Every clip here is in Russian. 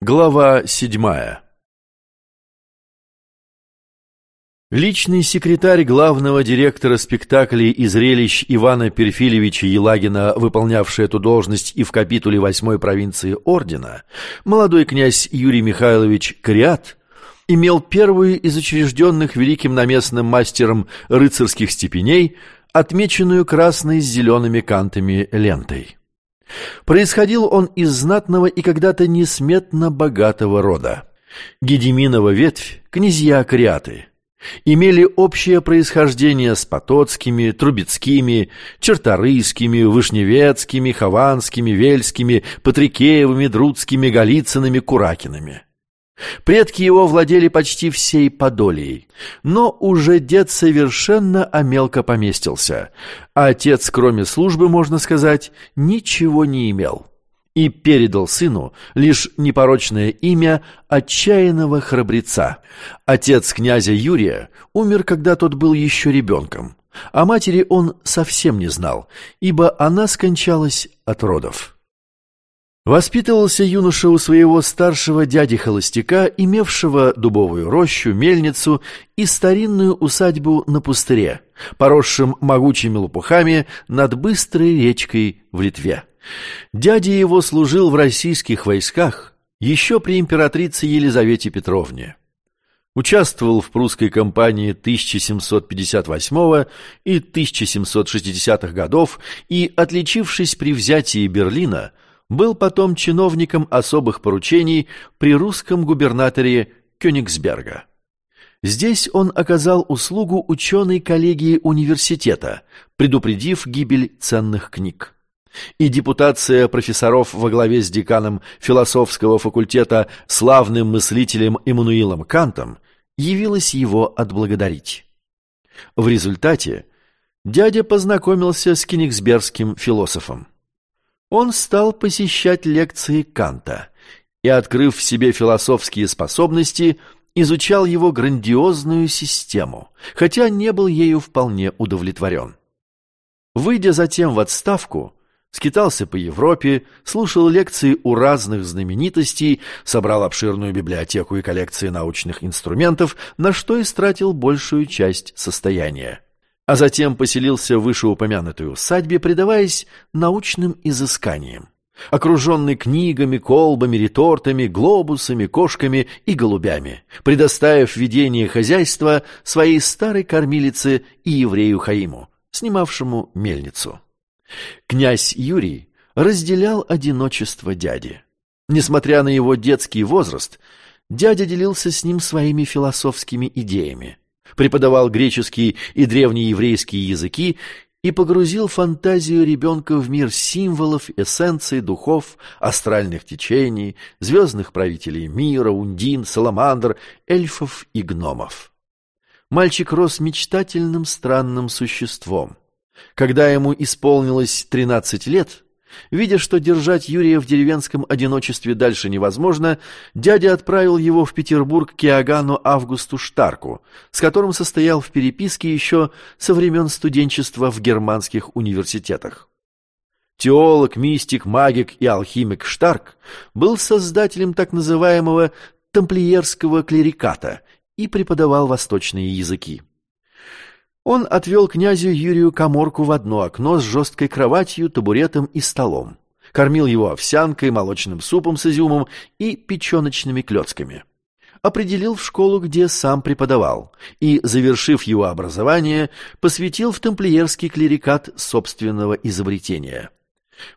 Глава седьмая Личный секретарь главного директора спектаклей и зрелищ Ивана Перфильевича Елагина, выполнявший эту должность и в капитуле восьмой провинции ордена, молодой князь Юрий Михайлович Криат, имел первую из учрежденных великим наместным мастером рыцарских степеней, отмеченную красной с зелеными кантами лентой. Происходил он из знатного и когда-то несметно богатого рода. Гедеминова ветвь, князья Криаты, имели общее происхождение с Потоцкими, Трубецкими, Черторийскими, Вышневецкими, Хованскими, Вельскими, Патрикеевыми, Друцкими, Голицынами, Куракинами. Предки его владели почти всей Подолией, но уже дед совершенно омелко поместился, а отец, кроме службы, можно сказать, ничего не имел и передал сыну лишь непорочное имя отчаянного храбреца. Отец князя Юрия умер, когда тот был еще ребенком, а матери он совсем не знал, ибо она скончалась от родов. Воспитывался юноша у своего старшего дяди-холостяка, имевшего дубовую рощу, мельницу и старинную усадьбу на пустыре, поросшим могучими лопухами над быстрой речкой в Литве. Дядя его служил в российских войсках еще при императрице Елизавете Петровне. Участвовал в прусской кампании 1758 и 1760 годов и, отличившись при взятии Берлина, был потом чиновником особых поручений при русском губернаторе Кёнигсберга. Здесь он оказал услугу ученой коллегии университета, предупредив гибель ценных книг. И депутация профессоров во главе с деканом философского факультета славным мыслителем Иммануилом Кантом явилась его отблагодарить. В результате дядя познакомился с кенигсбергским философом он стал посещать лекции Канта и, открыв в себе философские способности, изучал его грандиозную систему, хотя не был ею вполне удовлетворен. Выйдя затем в отставку, скитался по Европе, слушал лекции у разных знаменитостей, собрал обширную библиотеку и коллекции научных инструментов, на что истратил большую часть состояния а затем поселился в вышеупомянутой усадьбе, предаваясь научным изысканиям. Окруженный книгами, колбами, ретортами, глобусами, кошками и голубями, предоставив ведение хозяйства своей старой кормилице и еврею Хаиму, снимавшему мельницу. Князь Юрий разделял одиночество дяди. Несмотря на его детский возраст, дядя делился с ним своими философскими идеями преподавал греческий и древнееврейские языки и погрузил фантазию ребенка в мир символов, эссенций, духов, астральных течений, звездных правителей мира, ундин, саламандр, эльфов и гномов. Мальчик рос мечтательным странным существом. Когда ему исполнилось тринадцать лет, Видя, что держать Юрия в деревенском одиночестве дальше невозможно, дядя отправил его в Петербург к Иоганну Августу Штарку, с которым состоял в переписке еще со времен студенчества в германских университетах. Теолог, мистик, магик и алхимик Штарк был создателем так называемого тамплиерского клериката и преподавал восточные языки. Он отвел князю Юрию коморку в одно окно с жесткой кроватью, табуретом и столом. Кормил его овсянкой, молочным супом с изюмом и печеночными клетками. Определил в школу, где сам преподавал, и, завершив его образование, посвятил в тамплиерский клерикат собственного изобретения.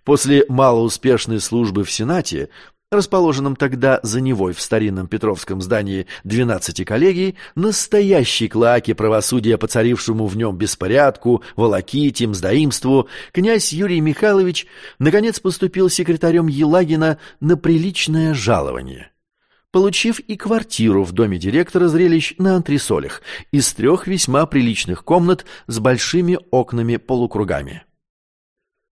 После малоуспешной службы в Сенате расположенном тогда за Невой в старинном Петровском здании двенадцати коллегий, настоящей клаке правосудия, поцарившему в нем беспорядку, волоките, мздоимству, князь Юрий Михайлович наконец поступил секретарем Елагина на приличное жалование получив и квартиру в доме директора зрелищ на антресолях из трех весьма приличных комнат с большими окнами-полукругами.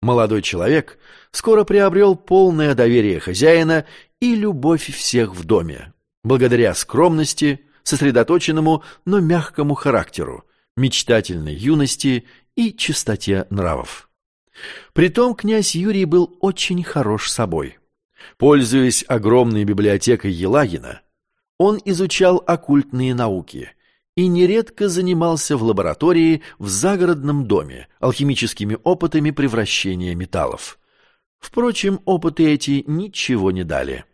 Молодой человек скоро приобрел полное доверие хозяина и любовь всех в доме, благодаря скромности, сосредоточенному, но мягкому характеру, мечтательной юности и чистоте нравов. Притом князь Юрий был очень хорош собой. Пользуясь огромной библиотекой Елагина, он изучал оккультные науки и нередко занимался в лаборатории в загородном доме алхимическими опытами превращения металлов. Впрочем, опыты эти ничего не дали.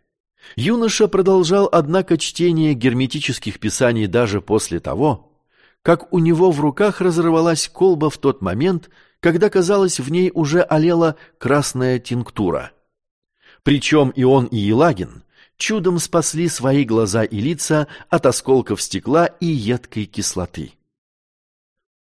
Юноша продолжал, однако, чтение герметических писаний даже после того, как у него в руках разорвалась колба в тот момент, когда, казалось, в ней уже олела красная тинктура. Причем и он, и Елагин чудом спасли свои глаза и лица от осколков стекла и едкой кислоты.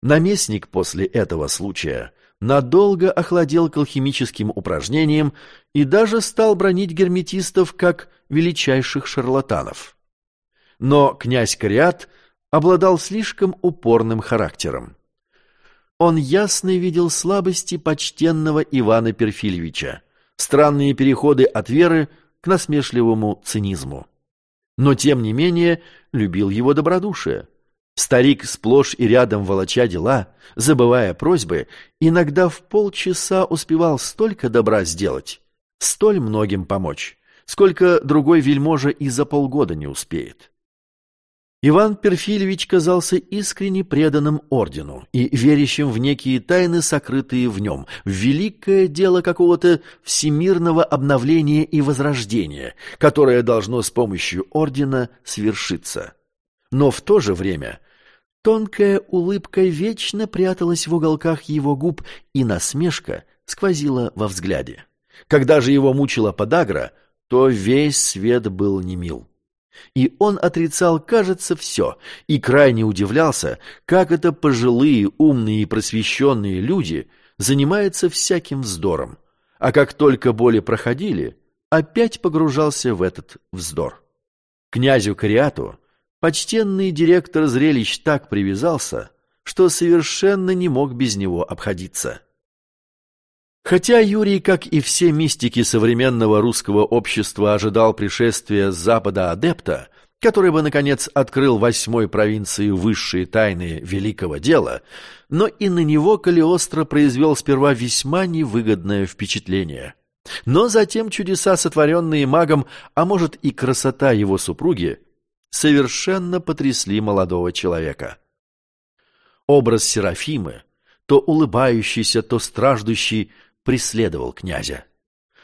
Наместник после этого случая надолго охладел к алхимическим упражнениям и даже стал бронить герметистов как величайших шарлатанов. Но князь Кориат обладал слишком упорным характером. Он ясно видел слабости почтенного Ивана Перфильевича, странные переходы от веры к насмешливому цинизму. Но, тем не менее, любил его добродушие. Старик, сплошь и рядом волоча дела, забывая просьбы, иногда в полчаса успевал столько добра сделать, столь многим помочь, сколько другой вельможа и за полгода не успеет. Иван Перфильевич казался искренне преданным ордену и верящим в некие тайны, сокрытые в нем, в великое дело какого-то всемирного обновления и возрождения, которое должно с помощью ордена свершиться. Но в то же время тонкая улыбка вечно пряталась в уголках его губ, и насмешка сквозила во взгляде. Когда же его мучила подагра, то весь свет был немил. И он отрицал, кажется, все, и крайне удивлялся, как это пожилые, умные и просвещенные люди занимаются всяким вздором, а как только боли проходили, опять погружался в этот вздор. Князю Кариату почтенный директор зрелищ так привязался, что совершенно не мог без него обходиться. Хотя Юрий, как и все мистики современного русского общества, ожидал пришествия с запада адепта, который бы, наконец, открыл восьмой провинции высшие тайны великого дела, но и на него Калиостро произвел сперва весьма невыгодное впечатление. Но затем чудеса, сотворенные магом, а может и красота его супруги, совершенно потрясли молодого человека. Образ Серафимы, то улыбающийся, то страждущий, преследовал князя.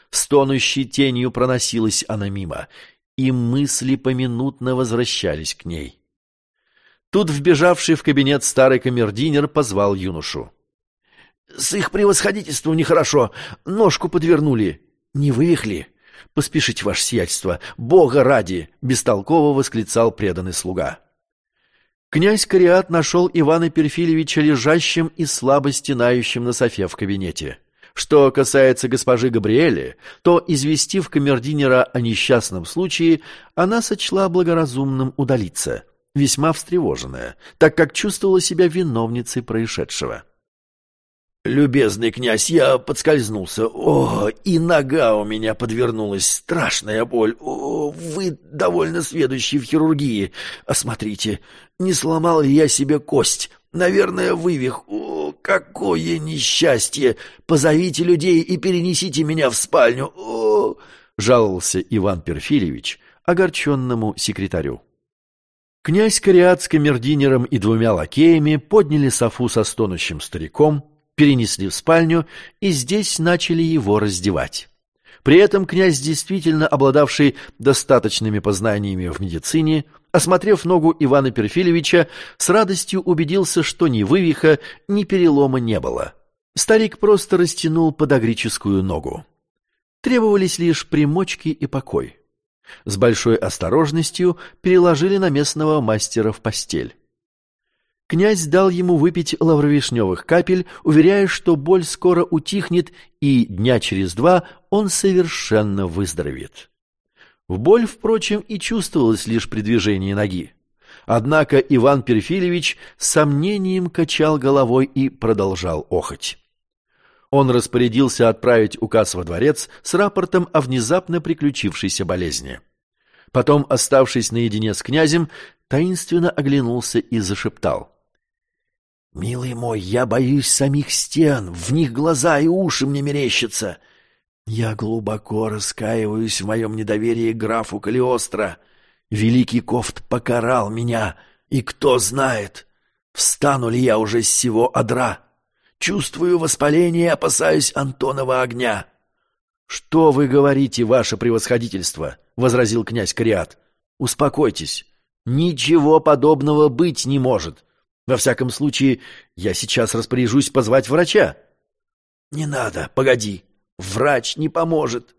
Стонущей тенью проносилась она мимо, и мысли поминутно возвращались к ней. Тут вбежавший в кабинет старый камердинер позвал юношу. — С их превосходительством нехорошо, ножку подвернули. Не вывихли? Поспешите, ваше сиятельство, бога ради! — бестолково восклицал преданный слуга. Князь Кариат нашел Ивана Перфильевича лежащим и слабо стенающим на софе в кабинете. Что касается госпожи Габриэли, то, известив камердинера о несчастном случае, она сочла благоразумным удалиться, весьма встревоженная, так как чувствовала себя виновницей происшедшего. «Любезный князь, я подскользнулся. О, и нога у меня подвернулась. Страшная боль. О, вы довольно сведущий в хирургии. Осмотрите, не сломал ли я себе кость? Наверное, вывих. О, какое несчастье! Позовите людей и перенесите меня в спальню. О, жаловался Иван Перфильевич огорченному секретарю. Князь Кориат с камердинером и двумя лакеями подняли софу со стонущим стариком, перенесли в спальню и здесь начали его раздевать. При этом князь, действительно обладавший достаточными познаниями в медицине, осмотрев ногу Ивана Перфильевича, с радостью убедился, что ни вывиха, ни перелома не было. Старик просто растянул подагрическую ногу. Требовались лишь примочки и покой. С большой осторожностью переложили на местного мастера в постель. Князь дал ему выпить лавровишневых капель, уверяя, что боль скоро утихнет, и дня через два он совершенно выздоровеет. Боль, впрочем, и чувствовалось лишь при движении ноги. Однако Иван Перфильевич с сомнением качал головой и продолжал охоть. Он распорядился отправить указ во дворец с рапортом о внезапно приключившейся болезни. Потом, оставшись наедине с князем, таинственно оглянулся и зашептал. «Милый мой, я боюсь самих стен, в них глаза и уши мне мерещатся. Я глубоко раскаиваюсь в моем недоверии графу Калиостро. Великий Кофт покарал меня, и кто знает, встану ли я уже с сего одра. Чувствую воспаление и опасаюсь Антонова огня. — Что вы говорите, ваше превосходительство? — возразил князь Кориат. — Успокойтесь. Ничего подобного быть не может. Во всяком случае, я сейчас распоряжусь позвать врача. — Не надо, погоди. Врач не поможет.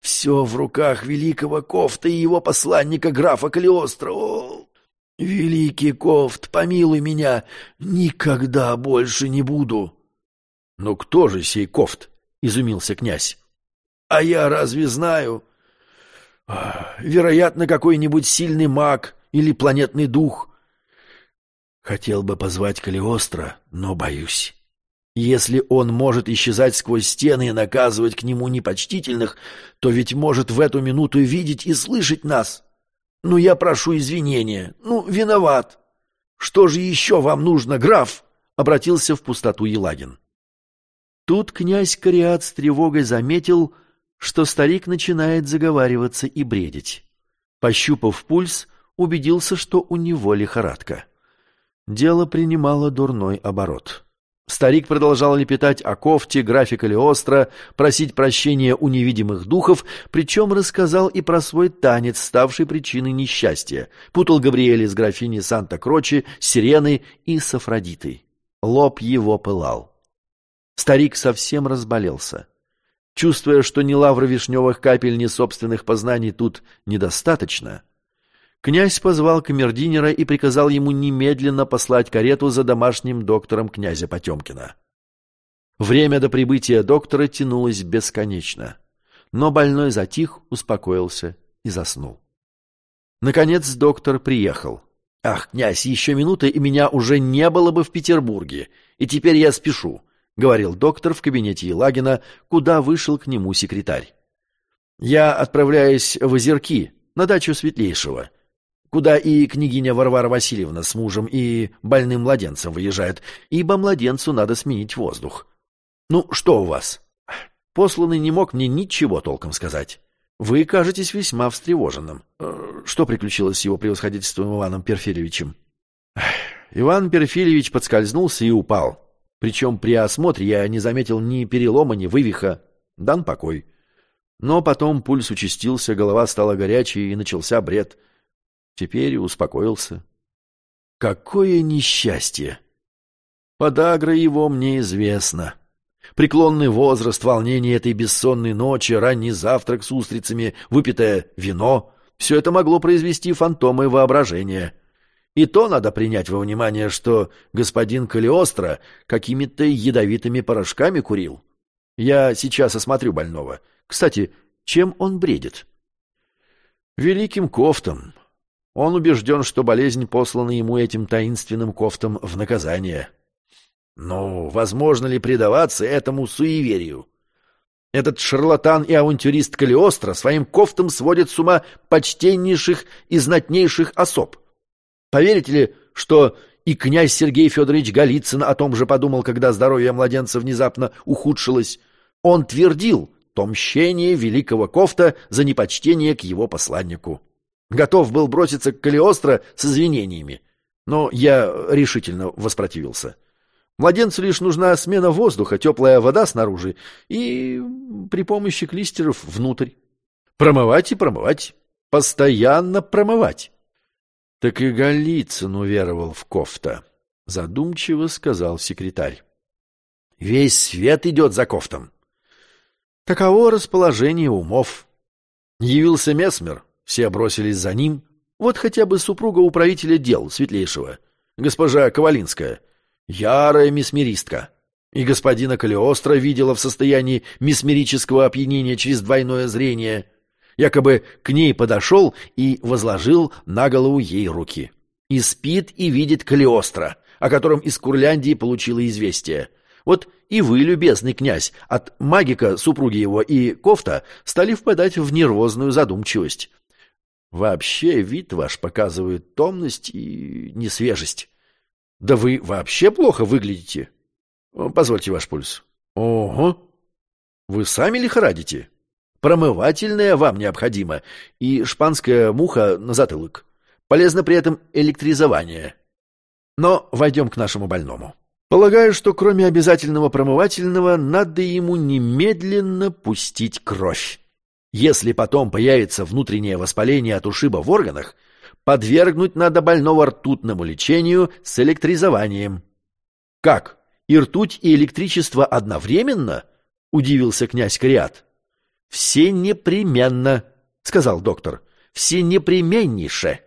Все в руках великого Кофта и его посланника графа Калиостро. О, великий Кофт, помилуй меня, никогда больше не буду. — Но кто же сей Кофт? — изумился князь. — А я разве знаю? Вероятно, какой-нибудь сильный маг или планетный дух. Хотел бы позвать Калиостро, но боюсь. Если он может исчезать сквозь стены и наказывать к нему непочтительных, то ведь может в эту минуту видеть и слышать нас. Ну, я прошу извинения. Ну, виноват. Что же еще вам нужно, граф? Обратился в пустоту Елагин. Тут князь Кориат с тревогой заметил, что старик начинает заговариваться и бредить. Пощупав пульс, убедился, что у него лихорадка. Дело принимало дурной оборот. Старик продолжал лепетать о кофте, графика Леостро, просить прощения у невидимых духов, причем рассказал и про свой танец, ставший причиной несчастья. Путал Габриэля с графиней Санта-Крочи, Сиреной и с. Лоб его пылал. Старик совсем разболелся. Чувствуя, что ни лавры вишневых капель, ни собственных познаний тут недостаточно, Князь позвал камердинера и приказал ему немедленно послать карету за домашним доктором князя Потемкина. Время до прибытия доктора тянулось бесконечно, но больной затих, успокоился и заснул. Наконец доктор приехал. «Ах, князь, еще минута, и меня уже не было бы в Петербурге, и теперь я спешу», — говорил доктор в кабинете Елагина, куда вышел к нему секретарь. «Я отправляюсь в Озерки, на дачу Светлейшего» куда и княгиня Варвара Васильевна с мужем и больным младенцем выезжают, ибо младенцу надо сменить воздух. Ну, что у вас? Посланный не мог мне ничего толком сказать. Вы кажетесь весьма встревоженным. Э, что приключилось с его превосходительством Иваном Перфильевичем? Иван Перфильевич подскользнулся и упал. Причем при осмотре я не заметил ни перелома, ни вывиха. Дан покой. Но потом пульс участился, голова стала горячей и начался бред — Теперь успокоился. Какое несчастье! Подагра его мне известна. Преклонный возраст, волнение этой бессонной ночи, ранний завтрак с устрицами, выпитое вино — все это могло произвести фантомы воображения. И то надо принять во внимание, что господин Калиостро какими-то ядовитыми порошками курил. Я сейчас осмотрю больного. Кстати, чем он бредит? Великим кофтом, он убежден, что болезнь послана ему этим таинственным кофтом в наказание. Но возможно ли предаваться этому суеверию? Этот шарлатан и авантюрист Калиостро своим кофтом сводит с ума почтеннейших и знатнейших особ. Поверите ли, что и князь Сергей Федорович Голицын о том же подумал, когда здоровье младенца внезапно ухудшилось? Он твердил то мщение великого кофта за непочтение к его посланнику. Готов был броситься к Калиостро с извинениями, но я решительно воспротивился. Младенцу лишь нужна смена воздуха, теплая вода снаружи и при помощи клистеров внутрь. Промывать и промывать. Постоянно промывать. Так и Голицын уверовал в кофта, задумчиво сказал секретарь. Весь свет идет за кофтом. Таково расположение умов. Явился Месмер, все бросились за ним. Вот хотя бы супруга управителя дел Светлейшего, госпожа Ковалинская, ярая месмеристка. И господина Калиостро видела в состоянии месмерического опьянения через двойное зрение. Якобы к ней подошел и возложил на голову ей руки. И спит и видит Калиостро, о котором из Курляндии получила известие. Вот и вы, любезный князь, от магика, супруги его и кофта стали впадать в нервозную задумчивость. Вообще вид ваш показывает томность и несвежесть. Да вы вообще плохо выглядите. Позвольте ваш пульс. Ого! Вы сами лихорадите? Промывательное вам необходимо и шпанская муха на затылок. Полезно при этом электризование. Но войдем к нашему больному. Полагаю, что кроме обязательного промывательного, надо ему немедленно пустить кровь. Если потом появится внутреннее воспаление от ушиба в органах, подвергнуть надо больного ртутному лечению с электризованием. Как? И ртуть, и электричество одновременно? Удивился князь Криат. Все непременно, сказал доктор. Все непременнейше.